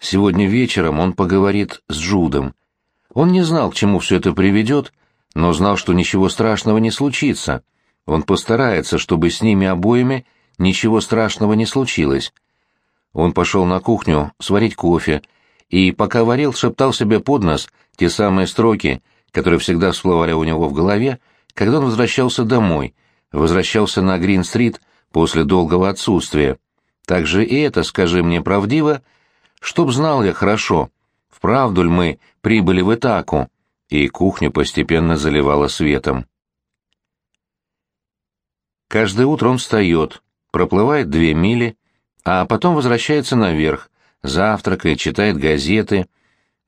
Сегодня вечером он поговорит с Джудом. Он не знал, к чему все это приведет, но знал, что ничего страшного не случится. Он постарается, чтобы с ними обоими ничего страшного не случилось. Он пошел на кухню сварить кофе, и, пока варил, шептал себе под нос те самые строки, которые всегда всплывали у него в голове, когда он возвращался домой, возвращался на Грин-стрит после долгого отсутствия. Также и это, скажи мне правдиво, чтоб знал я хорошо, вправду ли мы прибыли в Итаку, и кухню постепенно заливала светом. Каждое утро он встает, проплывает две мили, а потом возвращается наверх, завтракает, читает газеты.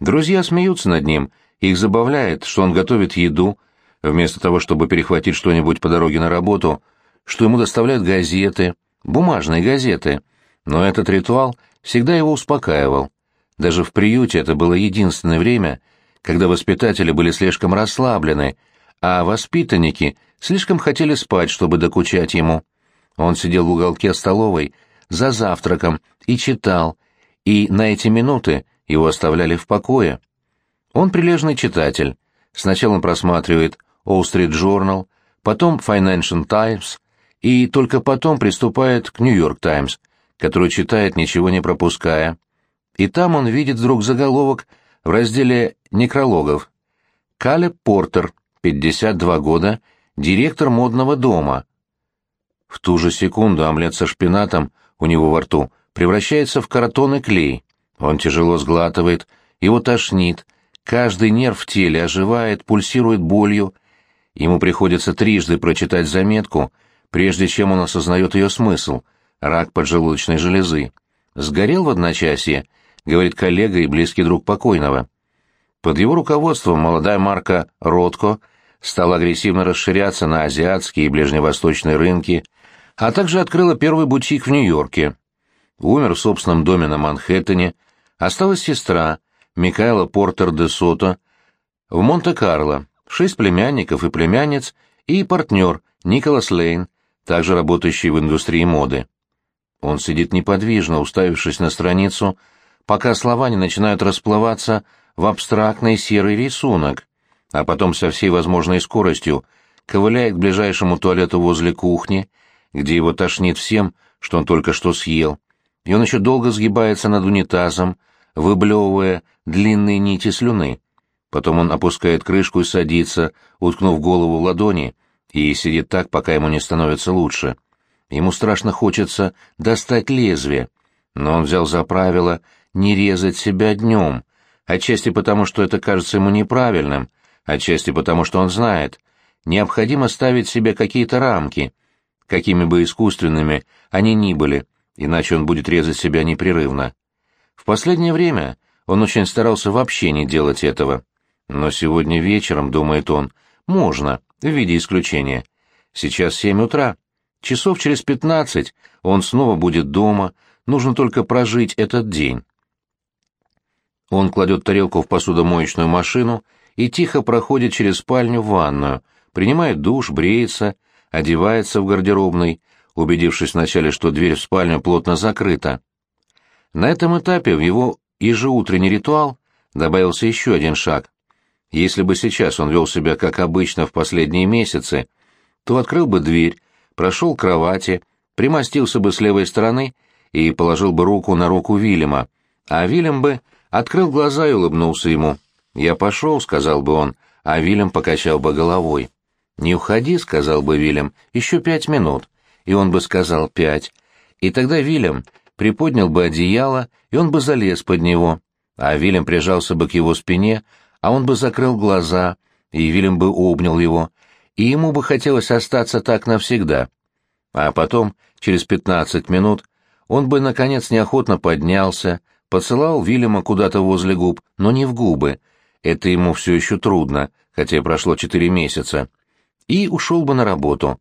Друзья смеются над ним, их забавляет, что он готовит еду, вместо того, чтобы перехватить что-нибудь по дороге на работу, что ему доставляют газеты, бумажные газеты. Но этот ритуал всегда его успокаивал. Даже в приюте это было единственное время, когда воспитатели были слишком расслаблены, а воспитанники слишком хотели спать, чтобы докучать ему. Он сидел в уголке столовой за завтраком и читал, и на эти минуты его оставляли в покое. Он прилежный читатель. Сначала он просматривает Wall Street Journal, потом Financial Times, и только потом приступает к New York Times, который читает, ничего не пропуская. И там он видит вдруг заголовок в разделе некрологов. Калеб Портер, 52 года, директор модного дома. В ту же секунду омлет со шпинатом у него во рту превращается в картон и клей. Он тяжело сглатывает, его тошнит, каждый нерв в теле оживает, пульсирует болью. Ему приходится трижды прочитать заметку, прежде чем он осознает ее смысл — рак поджелудочной железы. «Сгорел в одночасье», — говорит коллега и близкий друг покойного. Под его руководством молодая марка «Ротко» стала агрессивно расширяться на азиатские и ближневосточные рынки, а также открыла первый бутик в Нью-Йорке. Умер в собственном доме на Манхэттене, осталась сестра, Микаэла Портер де Сото, в Монте-Карло, шесть племянников и племянниц и партнер Николас Лейн, также работающий в индустрии моды. Он сидит неподвижно, уставившись на страницу, пока слова не начинают расплываться в абстрактный серый рисунок, а потом со всей возможной скоростью ковыляет к ближайшему туалету возле кухни, где его тошнит всем, что он только что съел, и он еще долго сгибается над унитазом, выблевывая длинные нити слюны. Потом он опускает крышку и садится, уткнув голову в ладони, и сидит так, пока ему не становится лучше. Ему страшно хочется достать лезвие, но он взял за правило не резать себя днем, отчасти потому, что это кажется ему неправильным, отчасти потому, что он знает, необходимо ставить себе какие-то рамки, какими бы искусственными они ни были, иначе он будет резать себя непрерывно. В последнее время он очень старался вообще не делать этого. Но сегодня вечером, думает он, можно, в виде исключения. Сейчас семь утра. Часов через пятнадцать он снова будет дома, нужно только прожить этот день. Он кладет тарелку в посудомоечную машину и тихо проходит через спальню в ванную, принимает душ, бреется, одевается в гардеробной, убедившись вначале, что дверь в спальню плотно закрыта. На этом этапе в его ежеутренний ритуал добавился еще один шаг. Если бы сейчас он вел себя как обычно в последние месяцы, то открыл бы дверь, прошел к кровати, примостился бы с левой стороны и положил бы руку на руку Вильяма, а Вильям бы открыл глаза и улыбнулся ему. «Я пошел», — сказал бы он, а Вильям покачал бы головой. «Не уходи», — сказал бы Вильям, — «еще пять минут». И он бы сказал «пять». И тогда Вильям приподнял бы одеяло, и он бы залез под него, а Вильям прижался бы к его спине, а он бы закрыл глаза, и Вильям бы обнял его, и ему бы хотелось остаться так навсегда. А потом, через пятнадцать минут, он бы, наконец, неохотно поднялся, поцеловал Вильяма куда-то возле губ, но не в губы, это ему все еще трудно, хотя и прошло четыре месяца, и ушел бы на работу.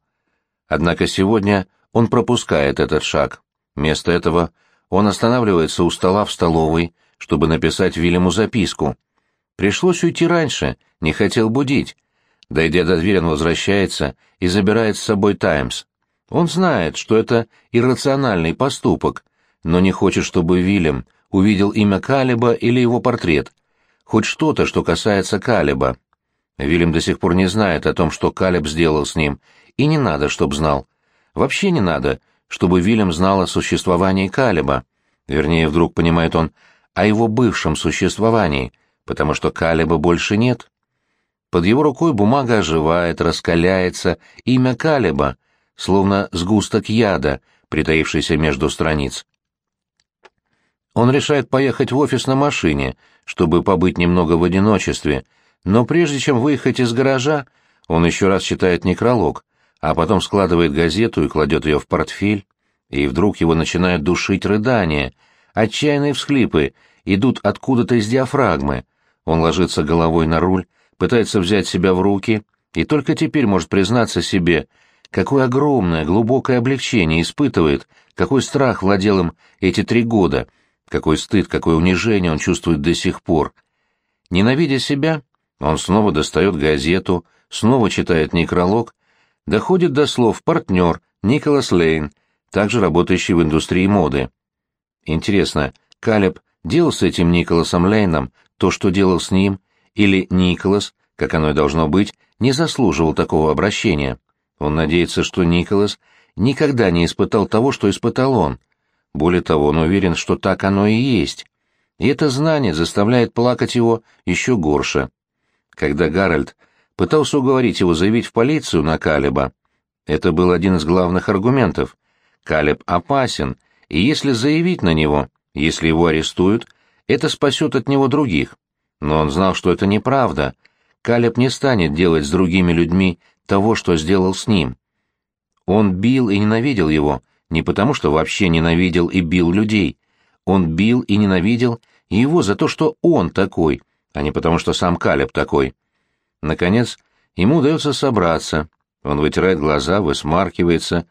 Однако сегодня он пропускает этот шаг. Вместо этого он останавливается у стола в столовой, чтобы написать Вильяму записку — Пришлось уйти раньше, не хотел будить. Дойдя до двери, он возвращается и забирает с собой «Таймс». Он знает, что это иррациональный поступок, но не хочет, чтобы Вильям увидел имя Калиба или его портрет, хоть что-то, что касается Калиба. Вильям до сих пор не знает о том, что Калиб сделал с ним, и не надо, чтоб знал. Вообще не надо, чтобы Вильям знал о существовании Калиба. Вернее, вдруг понимает он, о его бывшем существовании, потому что Калиба больше нет. Под его рукой бумага оживает, раскаляется, имя Калиба, словно сгусток яда, притаившийся между страниц. Он решает поехать в офис на машине, чтобы побыть немного в одиночестве, но прежде чем выехать из гаража, он еще раз читает некролог, а потом складывает газету и кладет ее в портфель, и вдруг его начинают душить рыдания, отчаянные всхлипы идут откуда-то из диафрагмы. Он ложится головой на руль, пытается взять себя в руки, и только теперь может признаться себе, какое огромное, глубокое облегчение испытывает, какой страх владел им эти три года, какой стыд, какое унижение он чувствует до сих пор. Ненавидя себя, он снова достает газету, снова читает некролог, доходит до слов «партнер» Николас Лейн, также работающий в индустрии моды. Интересно, Калеб делал с этим Николасом Лейном то, что делал с ним, или Николас, как оно и должно быть, не заслуживал такого обращения? Он надеется, что Николас никогда не испытал того, что испытал он. Более того, он уверен, что так оно и есть. И это знание заставляет плакать его еще горше. Когда Гарольд пытался уговорить его заявить в полицию на Калеба, это был один из главных аргументов. Калеб опасен, и если заявить на него, если его арестуют, это спасет от него других. Но он знал, что это неправда. Калеб не станет делать с другими людьми того, что сделал с ним. Он бил и ненавидел его, не потому что вообще ненавидел и бил людей. Он бил и ненавидел его за то, что он такой, а не потому, что сам Калеб такой. Наконец, ему удается собраться. Он вытирает глаза, высмаркивается.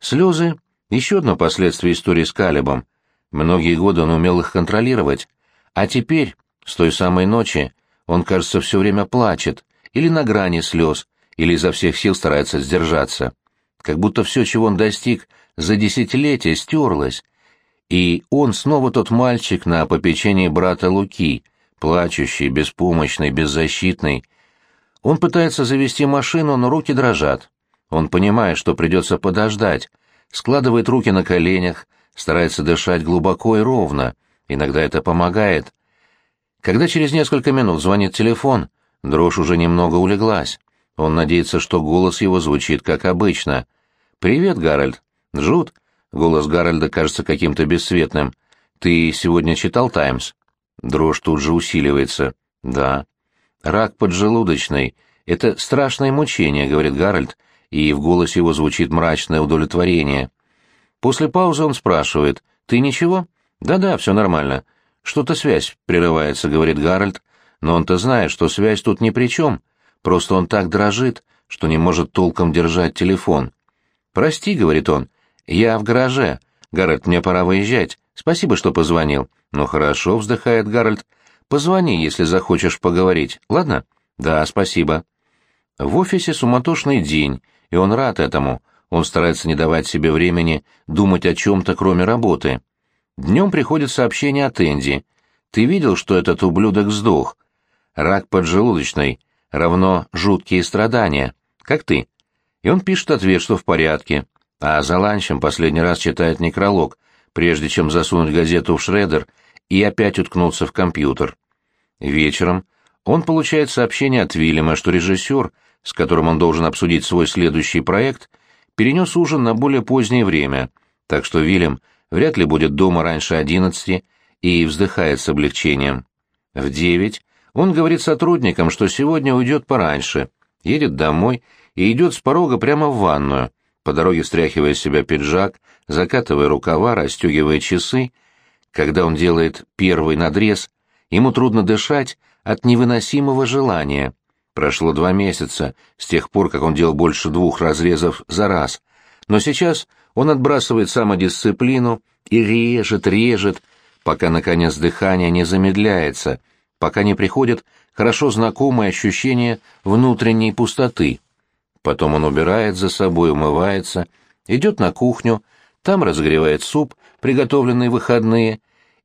Слезы — еще одно последствие истории с Калебом. Многие годы он умел их контролировать. А теперь, с той самой ночи, он, кажется, все время плачет, или на грани слез, или изо всех сил старается сдержаться. Как будто все, чего он достиг за десятилетия, стерлось. И он снова тот мальчик на попечении брата Луки, плачущий, беспомощный, беззащитный. Он пытается завести машину, но руки дрожат. Он понимает, что придется подождать, складывает руки на коленях, старается дышать глубоко и ровно. Иногда это помогает. Когда через несколько минут звонит телефон, дрожь уже немного улеглась. Он надеется, что голос его звучит как обычно. «Привет, Гарольд». «Джуд?» Голос Гарольда кажется каким-то бесцветным. «Ты сегодня читал «Таймс»?» Дрожь тут же усиливается. «Да». «Рак поджелудочный. Это страшное мучение», — говорит Гарольд, и в голосе его звучит мрачное удовлетворение. После паузы он спрашивает. «Ты ничего?» «Да-да, все нормально. Что-то связь прерывается», — говорит Гарольд, но он-то знает, что связь тут ни при чем. Просто он так дрожит, что не может толком держать телефон. «Прости», — говорит он, — «я в гараже. Гарольд, мне пора выезжать. Спасибо, что позвонил». «Ну хорошо», — вздыхает Гарольд. «Позвони, если захочешь поговорить, ладно?» «Да, спасибо». В офисе суматошный день, и он рад этому. Он старается не давать себе времени думать о чем-то, кроме работы. Днем приходит сообщение от Энди. «Ты видел, что этот ублюдок сдох? Рак поджелудочной равно жуткие страдания, как ты. И он пишет ответ, что в порядке, а за ланчем последний раз читает некролог, прежде чем засунуть газету в шредер и опять уткнуться в компьютер. Вечером он получает сообщение от Вильяма, что режиссер, с которым он должен обсудить свой следующий проект, перенес ужин на более позднее время, так что Вильям вряд ли будет дома раньше одиннадцати и вздыхает с облегчением. В девять он говорит сотрудникам, что сегодня уйдет пораньше, едет домой и идет с порога прямо в ванную, по дороге стряхивая с себя пиджак, закатывая рукава, расстегивая часы. Когда он делает первый надрез, ему трудно дышать от невыносимого желания. Прошло два месяца с тех пор, как он делал больше двух разрезов за раз. Но сейчас он отбрасывает самодисциплину и режет, режет, пока, наконец, дыхание не замедляется — пока не приходит хорошо знакомое ощущение внутренней пустоты. Потом он убирает за собой, умывается, идет на кухню, там разогревает суп, приготовленный в выходные,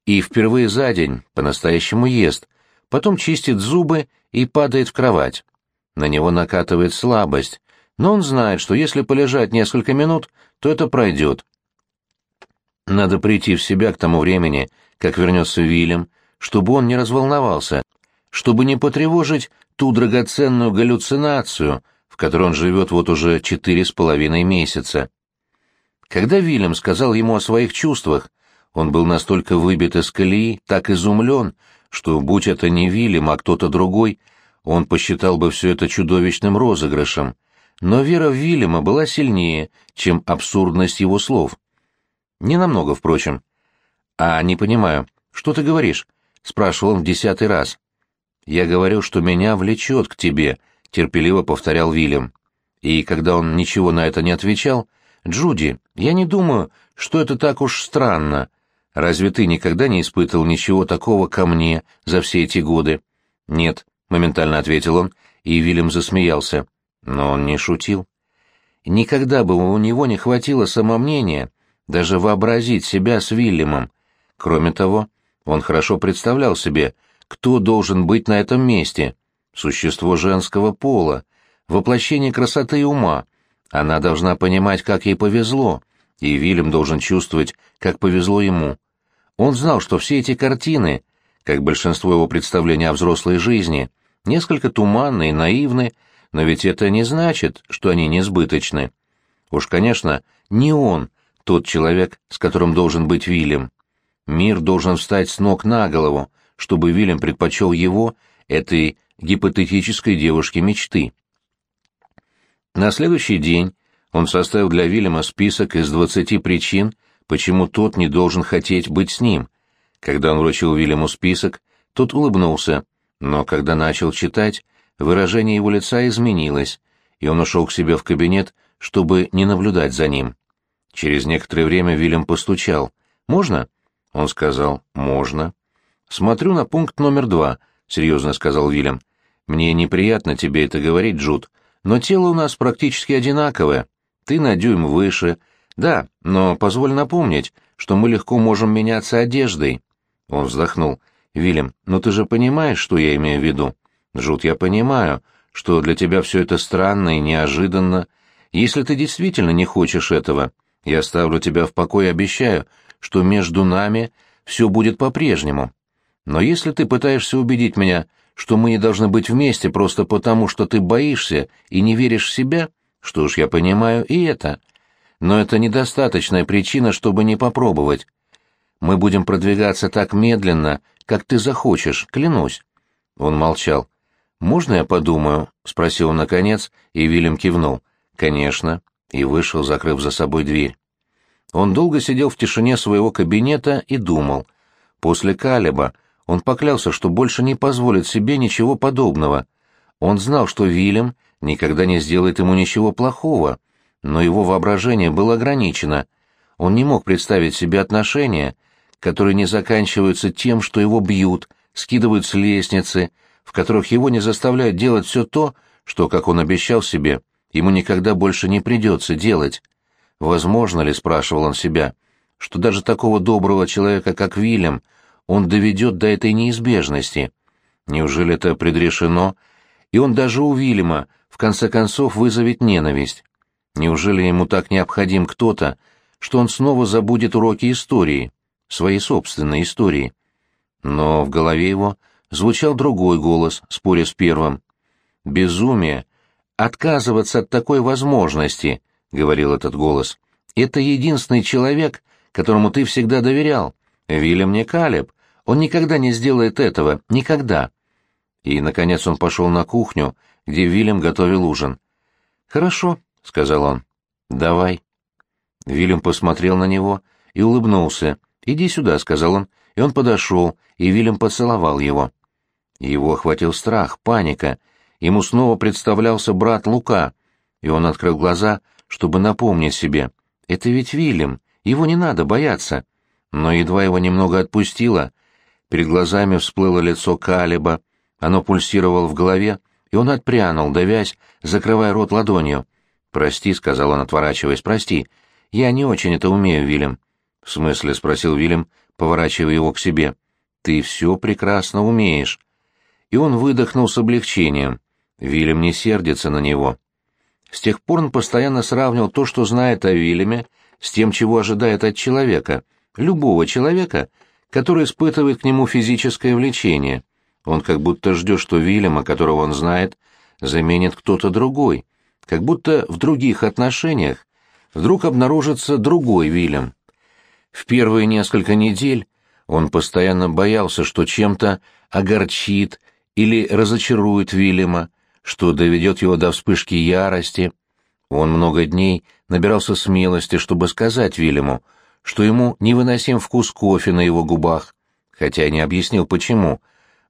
и впервые за день по-настоящему ест, потом чистит зубы и падает в кровать. На него накатывает слабость, но он знает, что если полежать несколько минут, то это пройдет. Надо прийти в себя к тому времени, как вернется Вильям, чтобы он не разволновался, чтобы не потревожить ту драгоценную галлюцинацию, в которой он живет вот уже четыре с половиной месяца. Когда Вильям сказал ему о своих чувствах, он был настолько выбит из колеи, так изумлен, что, будь это не Вильям, а кто-то другой, он посчитал бы все это чудовищным розыгрышем. Но вера в Вильяма была сильнее, чем абсурдность его слов. Не намного, впрочем. «А, не понимаю, что ты говоришь?» — спрашивал он в десятый раз. «Я говорю, что меня влечет к тебе», — терпеливо повторял Вильям. И когда он ничего на это не отвечал, «Джуди, я не думаю, что это так уж странно. Разве ты никогда не испытывал ничего такого ко мне за все эти годы?» «Нет», — моментально ответил он, и Вильям засмеялся. Но он не шутил. Никогда бы у него не хватило самомнения даже вообразить себя с Вильямом. Кроме того, он хорошо представлял себе, кто должен быть на этом месте. Существо женского пола, воплощение красоты и ума. Она должна понимать, как ей повезло, и Вильям должен чувствовать, как повезло ему. Он знал, что все эти картины, как большинство его представлений о взрослой жизни, несколько туманны и наивны, но ведь это не значит, что они несбыточны. Уж, конечно, не он, тот человек, с которым должен быть Вильям. Мир должен встать с ног на голову, чтобы Вильям предпочел его, этой гипотетической девушке мечты. На следующий день он составил для Вильяма список из двадцати причин, почему тот не должен хотеть быть с ним. Когда он вручил Вильяму список, тот улыбнулся, но когда начал читать, выражение его лица изменилось, и он ушел к себе в кабинет, чтобы не наблюдать за ним. Через некоторое время Вильям постучал. «Можно?» Он сказал «Можно». «Смотрю на пункт номер два», — серьезно сказал Вильям. «Мне неприятно тебе это говорить, Джуд, но тело у нас практически одинаковое. Ты на дюйм выше. Да, но позволь напомнить, что мы легко можем меняться одеждой». Он вздохнул. «Вильям, ну ты же понимаешь, что я имею в виду?» «Джуд, я понимаю, что для тебя все это странно и неожиданно. Если ты действительно не хочешь этого, я оставлю тебя в покое и обещаю, что между нами все будет по-прежнему. Но если ты пытаешься убедить меня, что мы не должны быть вместе просто потому, что ты боишься и не веришь в себя, что ж, я понимаю и это. Но это недостаточная причина, чтобы не попробовать. Мы будем продвигаться так медленно, как ты захочешь, клянусь. Он молчал. «Можно я подумаю?» — спросил он наконец, и Вильям кивнул. «Конечно», и вышел, закрыв за собой дверь. Он долго сидел в тишине своего кабинета и думал. После Калеба он поклялся, что больше не позволит себе ничего подобного. Он знал, что Вильям никогда не сделает ему ничего плохого, но его воображение было ограничено. Он не мог представить себе отношения, которые не заканчиваются тем, что его бьют, скидывают с лестницы, в которых его не заставляют делать все то, что, как он обещал себе, ему никогда больше не придется делать. Возможно ли, спрашивал он себя, что даже такого доброго человека, как Вильям, он доведет до этой неизбежности? Неужели это предрешено, и он даже у Вильяма в конце концов вызовет ненависть? Неужели ему так необходим кто-то, что он снова забудет уроки истории, своей собственной истории? Но в голове его звучал другой голос, споря с первым. «Безумие! Отказываться от такой возможности!» — говорил этот голос. «Это единственный человек, которому ты всегда доверял. Вильям не Калеб. Он никогда не сделает этого. Никогда!» И, наконец, он пошел на кухню, где Вильям готовил ужин. «Хорошо», — сказал он. «Давай». Вильям посмотрел на него и улыбнулся. «Иди сюда», — сказал он, и он подошел, и Вильям поцеловал его. Его охватил страх, паника. Ему снова представлялся брат Лука, и он открыл глаза, чтобы напомнить себе. Это ведь Вильям, его не надо бояться. Но едва его немного отпустило, перед глазами всплыло лицо Калиба, оно пульсировало в голове, и он отпрянул, давясь, закрывая рот ладонью. «Прости», — сказал он, отворачиваясь, — «прости. Я не очень это умею, Вильям». «В смысле?» — спросил Вильям, поворачивая его к себе. «Ты все прекрасно умеешь». И он выдохнул с облегчением. Вильям не сердится на него. С тех пор он постоянно сравнивал то, что знает о Вильяме, с тем, чего ожидает от человека, любого человека, который испытывает к нему физическое влечение. Он как будто ждет, что Вильяма, которого он знает, заменит кто-то другой, как будто в других отношениях вдруг обнаружится другой Вильям. В первые несколько недель он постоянно боялся, что чем-то огорчит или разочарует Вильяма, что доведет его до вспышки ярости. Он много дней набирался смелости, чтобы сказать Вильяму, что ему невыносим вкус кофе на его губах, хотя не объяснил почему.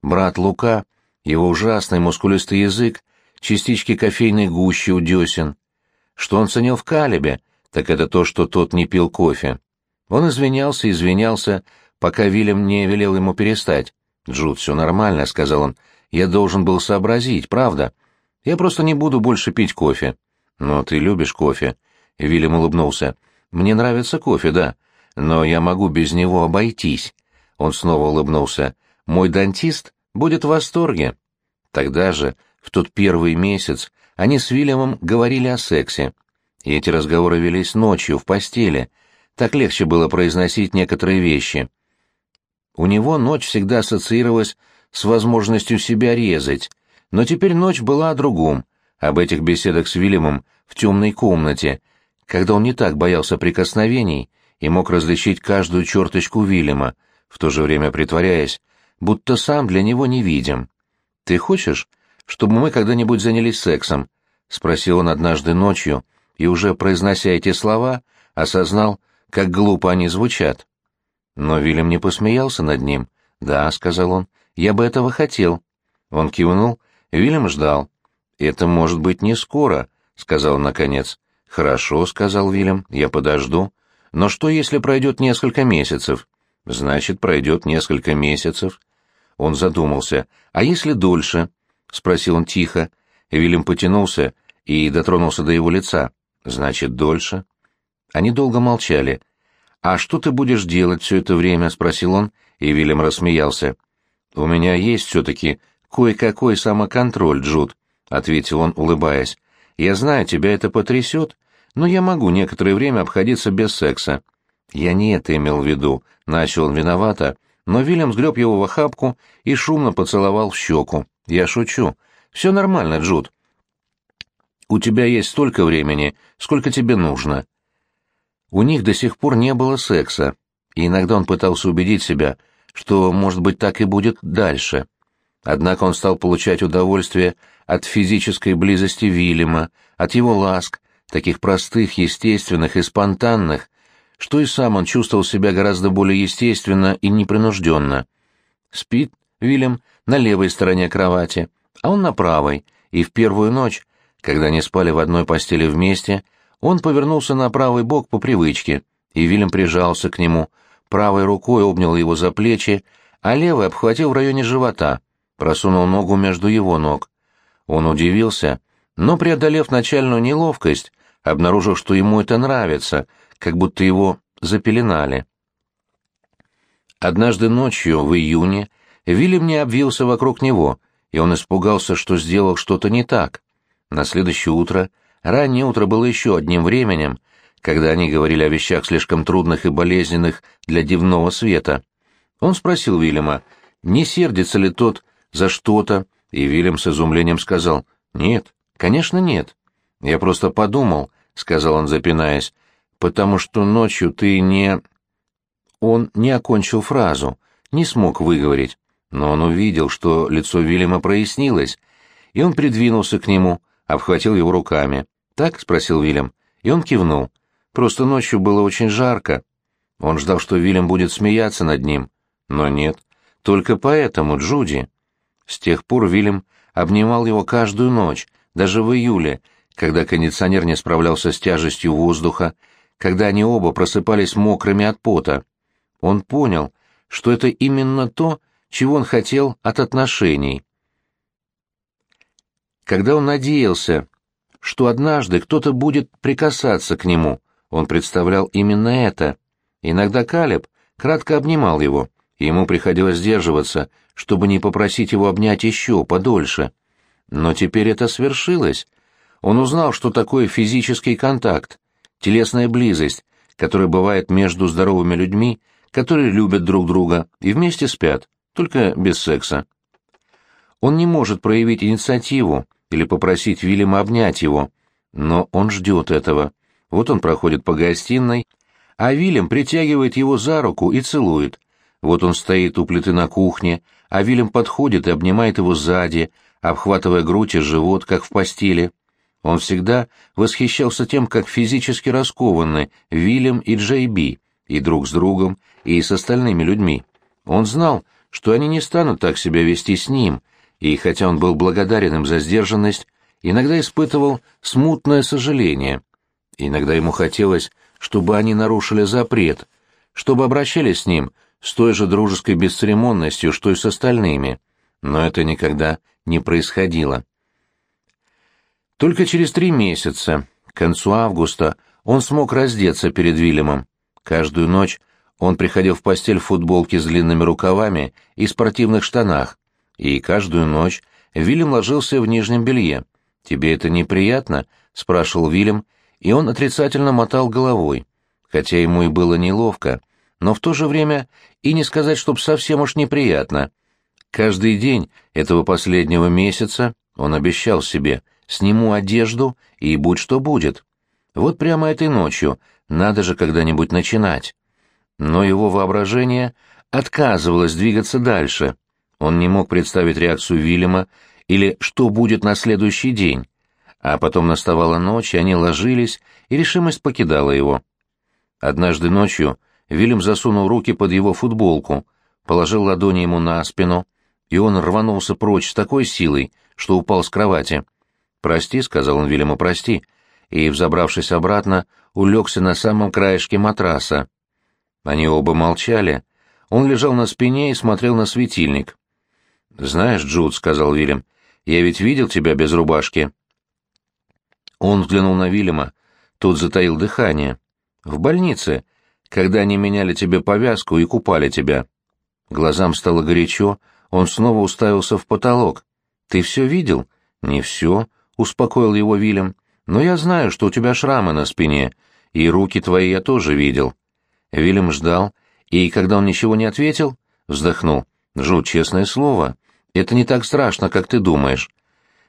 Брат Лука, его ужасный мускулистый язык, частички кофейной гущи у десен. Что он ценил в Калибе, так это то, что тот не пил кофе. Он извинялся, извинялся, пока Вильям не велел ему перестать. «Джуд, все нормально», — сказал он. «Я должен был сообразить, правда. Я просто не буду больше пить кофе». «Но ты любишь кофе?» Вильям улыбнулся. «Мне нравится кофе, да, но я могу без него обойтись». Он снова улыбнулся. «Мой дантист будет в восторге». Тогда же, в тот первый месяц, они с Вильямом говорили о сексе. И эти разговоры велись ночью, в постели. Так легче было произносить некоторые вещи. У него ночь всегда ассоциировалась с возможностью себя резать, но теперь ночь была о другом, об этих беседах с Вильямом в темной комнате, когда он не так боялся прикосновений и мог различить каждую черточку Вильяма, в то же время притворяясь, будто сам для него не видим. «Ты хочешь, чтобы мы когда-нибудь занялись сексом?» — спросил он однажды ночью, и уже произнося эти слова, осознал, как глупо они звучат. Но Вильям не посмеялся над ним. «Да», — сказал он, — «я бы этого хотел». Он кивнул, Вильям ждал. «Это может быть не скоро», — сказал он наконец. «Хорошо», — сказал Вильям, — «я подожду. Но что, если пройдет несколько месяцев?» «Значит, пройдет несколько месяцев». Он задумался. «А если дольше?» — спросил он тихо. Вильям потянулся и дотронулся до его лица. «Значит, дольше?» Они долго молчали. «А что ты будешь делать все это время?» — спросил он, и Вильям рассмеялся. «У меня есть все-таки кое-какой самоконтроль, Джуд», — ответил он, улыбаясь. «Я знаю, тебя это потрясет, но я могу некоторое время обходиться без секса». «Я не это имел в виду», — начал он виновато, но Вильям сгреб его в охапку и шумно поцеловал в щеку. «Я шучу. Все нормально, Джуд. У тебя есть столько времени, сколько тебе нужно». У них до сих пор не было секса, и иногда он пытался убедить себя, что, может быть, так и будет дальше. Однако он стал получать удовольствие от физической близости Вильяма, от его ласк, таких простых, естественных и спонтанных, что и сам он чувствовал себя гораздо более естественно и непринужденно. Спит Вильям на левой стороне кровати, а он на правой, и в первую ночь, когда они спали в одной постели вместе, он повернулся на правый бок по привычке, и Вильям прижался к нему, правой рукой обнял его за плечи, а левой обхватил в районе живота, просунул ногу между его ног. Он удивился, но, преодолев начальную неловкость, обнаружил, что ему это нравится, как будто его запеленали. Однажды ночью, в июне, Вильям не обвился вокруг него, и он испугался, что сделал что-то не так. На следующее утро, раннее утро было еще одним временем, когда они говорили о вещах слишком трудных и болезненных для дневного света. Он спросил Вильяма, не сердится ли тот за что-то, и Вильям с изумлением сказал, «Нет, конечно нет. Я просто подумал, — сказал он, запинаясь, — потому что ночью ты не...» Он не окончил фразу, не смог выговорить, но он увидел, что лицо Вильяма прояснилось, и он придвинулся к нему, обхватил его руками. «Так?» — спросил Вильям, и он кивнул. «Просто ночью было очень жарко». Он ждал, что Вильям будет смеяться над ним, но нет. Только поэтому, Джуди. С тех пор Вильям обнимал его каждую ночь, даже в июле, когда кондиционер не справлялся с тяжестью воздуха, когда они оба просыпались мокрыми от пота. Он понял, что это именно то, чего он хотел от отношений. Когда он надеялся, что однажды кто-то будет прикасаться к нему, он представлял именно это. Иногда Калеб, кратко обнимал его, и ему приходилось сдерживаться, чтобы не попросить его обнять еще подольше. Но теперь это свершилось. Он узнал, что такое физический контакт, телесная близость, которая бывает между здоровыми людьми, которые любят друг друга и вместе спят, только без секса. Он не может проявить инициативу или попросить Вильяма обнять его, но он ждет этого. Вот он проходит по гостиной, а Вильям притягивает его за руку и целует. Вот он стоит у плиты на кухне, а Вильям подходит и обнимает его сзади, обхватывая грудь и живот, как в постели. Он всегда восхищался тем, как физически раскованы Вильям и Джей Би, и друг с другом, и с остальными людьми. Он знал, что они не станут так себя вести с ним, и хотя он был благодарен им за сдержанность, иногда испытывал смутное сожаление. Иногда ему хотелось, чтобы они нарушили запрет, чтобы обращались с ним с той же дружеской бесцеремонностью, что и с остальными, но это никогда не происходило. Только через три месяца, к концу августа, он смог раздеться перед Вильямом. Каждую ночь он приходил в постель в футболке с длинными рукавами и спортивных штанах, и каждую ночь Вильям ложился в нижнем белье. «Тебе это неприятно?» — спрашивал Вильям, и он отрицательно мотал головой, хотя ему и было неловко, но в то же время и не сказать, чтоб совсем уж неприятно. Каждый день этого последнего месяца он обещал себе «сниму одежду и будь что будет». Вот прямо этой ночью надо же когда-нибудь начинать. Но его воображение отказывалось двигаться дальше. Он не мог представить реакцию Вильяма или что будет на следующий день. А потом наставала ночь, и они ложились, и решимость покидала его. Однажды ночью Вильям засунул руки под его футболку, положил ладони ему на спину, и он рванулся прочь с такой силой, что упал с кровати. «Прости», — сказал он Вильяму, — «прости», и, взобравшись обратно, улегся на самом краешке матраса. Они оба молчали. Он лежал на спине и смотрел на светильник. «Знаешь, Джуд», — сказал Вильям, — «я ведь видел тебя без рубашки». Он взглянул на Вильяма. Тот затаил дыхание. «В больнице, когда они меняли тебе повязку и купали тебя». Глазам стало горячо, он снова уставился в потолок. «Ты все видел?» «Не все», — успокоил его Вильям. «Но я знаю, что у тебя шрамы на спине, и руки твои я тоже видел». Вильям ждал, и, когда он ничего не ответил, вздохнул. «Жу, честное слово, это не так страшно, как ты думаешь.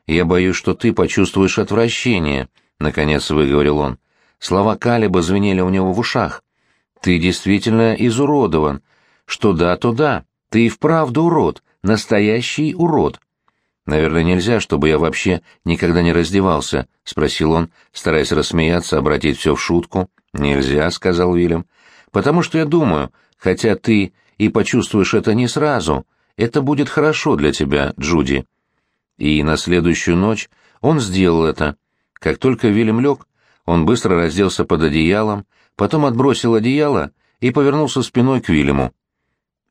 Я боюсь, что ты почувствуешь отвращение», — наконец выговорил он. Слова Калиба звенели у него в ушах. «Ты действительно изуродован. Что да, то да. Ты и вправду урод, настоящий урод». «Наверное, нельзя, чтобы я вообще никогда не раздевался», — спросил он, стараясь рассмеяться, обратить все в шутку. «Нельзя», — сказал Вильям. «Потому что я думаю, хотя ты и почувствуешь это не сразу, это будет хорошо для тебя, Джуди». И на следующую ночь он сделал это. Как только Вильям лег, он быстро разделся под одеялом, потом отбросил одеяло и повернулся спиной к Вильяму.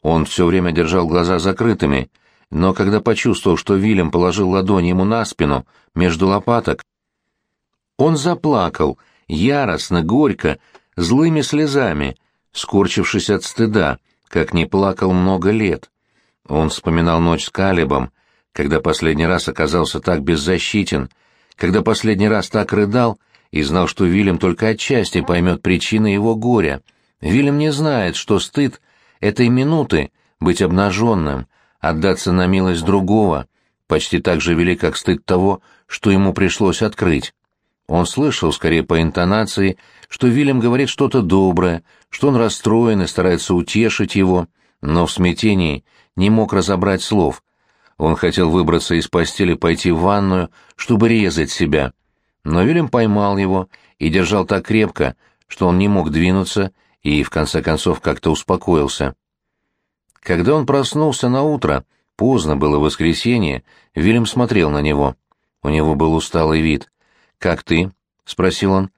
Он все время держал глаза закрытыми — но когда почувствовал, что Вильям положил ладонь ему на спину, между лопаток, он заплакал, яростно, горько, злыми слезами, скорчившись от стыда, как не плакал много лет. Он вспоминал ночь с Калибом, когда последний раз оказался так беззащитен, когда последний раз так рыдал и знал, что Вильям только отчасти поймет причины его горя. Вильям не знает, что стыд этой минуты быть обнаженным, отдаться на милость другого, почти так же велик, как стыд того, что ему пришлось открыть. Он слышал, скорее по интонации, что Вильям говорит что-то доброе, что он расстроен и старается утешить его, но в смятении не мог разобрать слов. Он хотел выбраться из постели, пойти в ванную, чтобы резать себя. Но Вильям поймал его и держал так крепко, что он не мог двинуться и, в конце концов, как-то успокоился. Когда он проснулся на утро, поздно было воскресенье, Вильям смотрел на него. У него был усталый вид. «Как ты?» — спросил он.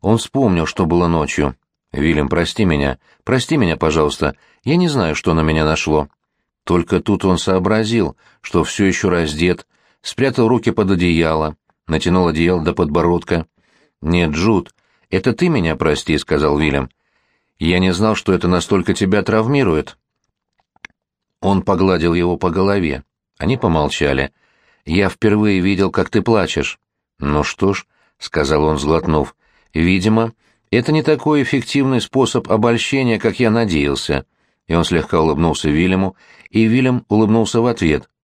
Он вспомнил, что было ночью. «Вильям, прости меня. Прости меня, пожалуйста. Я не знаю, что на меня нашло». Только тут он сообразил, что все еще раздет, спрятал руки под одеяло, натянул одеяло до подбородка. «Нет, Джуд, это ты меня прости», — сказал Вильям. Я не знал, что это настолько тебя травмирует». Он погладил его по голове. Они помолчали. «Я впервые видел, как ты плачешь». «Ну что ж», — сказал он, сглотнув, — «видимо, это не такой эффективный способ обольщения, как я надеялся». И он слегка улыбнулся Вильяму, и Вильям улыбнулся в ответ,